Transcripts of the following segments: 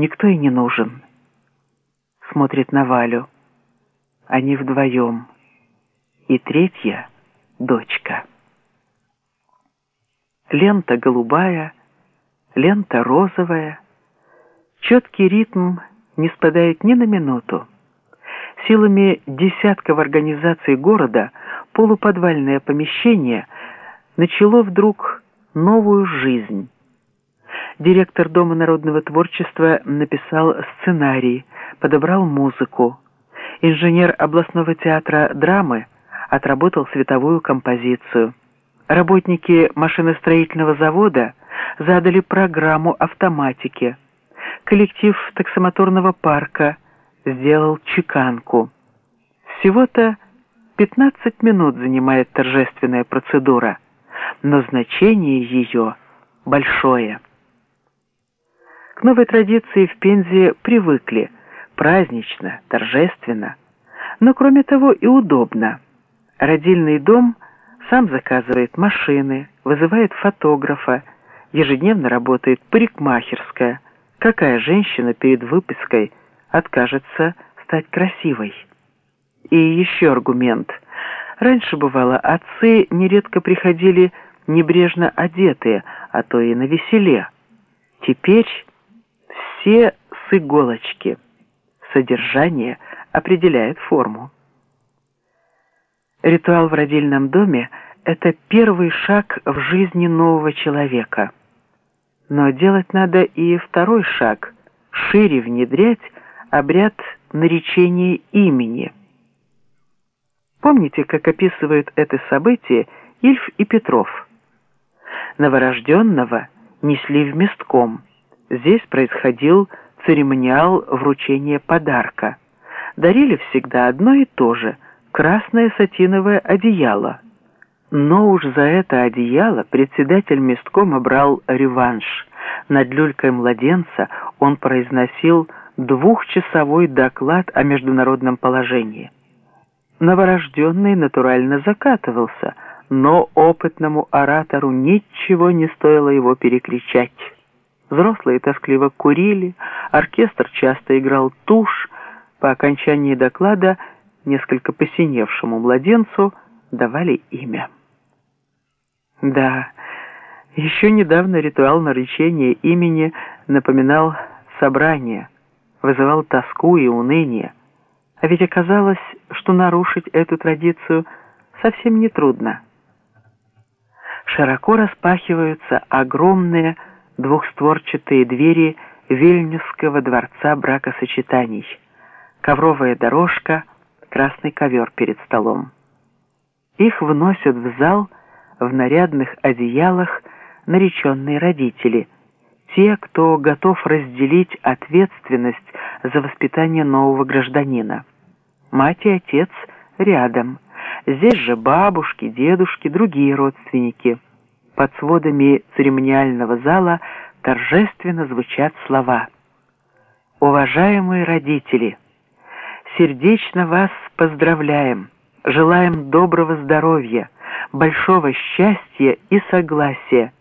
никто и не нужен. Смотрит на Валю. Они вдвоем. И третья — дочка. Лента голубая, лента розовая. Четкий ритм не спадает ни на минуту. Силами десятков организаций города полуподвальное помещение начало вдруг новую жизнь. Директор Дома народного творчества написал сценарий, подобрал музыку. Инженер областного театра драмы отработал световую композицию. Работники машиностроительного завода задали программу автоматики. Коллектив таксомоторного парка сделал чеканку. Всего-то 15 минут занимает торжественная процедура, но значение ее большое. К новой традиции в Пензе привыкли празднично, торжественно, но кроме того и удобно. Родильный дом сам заказывает машины, вызывает фотографа, ежедневно работает парикмахерская. Какая женщина перед выпиской откажется стать красивой? И еще аргумент. Раньше бывало, отцы нередко приходили небрежно одетые, а то и на веселе. Теперь все с иголочки. Содержание определяет форму. Ритуал в родильном доме – это первый шаг в жизни нового человека. Но делать надо и второй шаг – шире внедрять обряд наречения имени. Помните, как описывают это событие Ильф и Петров? Новорожденного несли вместком. Здесь происходил церемониал вручения подарка. Дарили всегда одно и то же – красное сатиновое одеяло. Но уж за это одеяло председатель месткома брал реванш. Над люлькой младенца он произносил двухчасовой доклад о международном положении. Новорожденный натурально закатывался, но опытному оратору ничего не стоило его перекричать. Взрослые тоскливо курили, оркестр часто играл тушь. По окончании доклада несколько посиневшему младенцу давали имя. Да, еще недавно ритуал наречения имени напоминал собрание, вызывал тоску и уныние. А ведь оказалось, что нарушить эту традицию совсем не трудно. Широко распахиваются огромные двухстворчатые двери Вильнюсского дворца бракосочетаний. Ковровая дорожка — красный ковер перед столом. Их вносят в зал в нарядных одеялах нареченные родители, те, кто готов разделить ответственность за воспитание нового гражданина. Мать и отец рядом, здесь же бабушки, дедушки, другие родственники. Под сводами церемониального зала торжественно звучат слова «Уважаемые родители!» сердечно вас поздравляем, желаем доброго здоровья, большого счастья и согласия,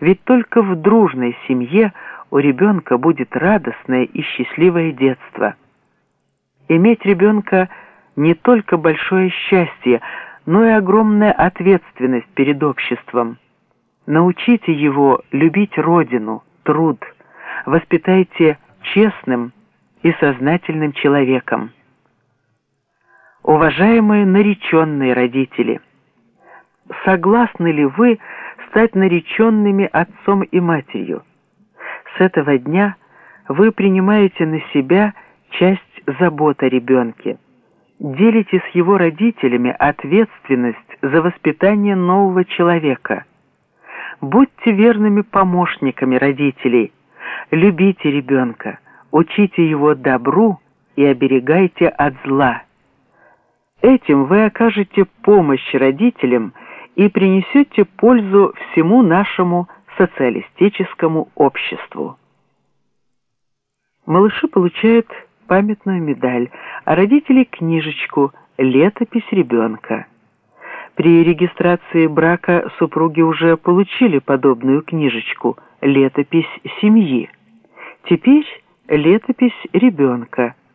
ведь только в дружной семье у ребенка будет радостное и счастливое детство. Иметь ребенка не только большое счастье, но и огромная ответственность перед обществом. Научите его любить Родину, труд, воспитайте честным и сознательным человеком. Уважаемые нареченные родители, согласны ли вы стать нареченными отцом и матерью? С этого дня вы принимаете на себя часть заботы о ребенке, делите с его родителями ответственность за воспитание нового человека. Будьте верными помощниками родителей, любите ребенка, учите его добру и оберегайте от зла. Этим вы окажете помощь родителям и принесете пользу всему нашему социалистическому обществу. Малыши получают памятную медаль, а родители – книжечку «Летопись ребенка». При регистрации брака супруги уже получили подобную книжечку «Летопись семьи». Теперь летопись ребенка –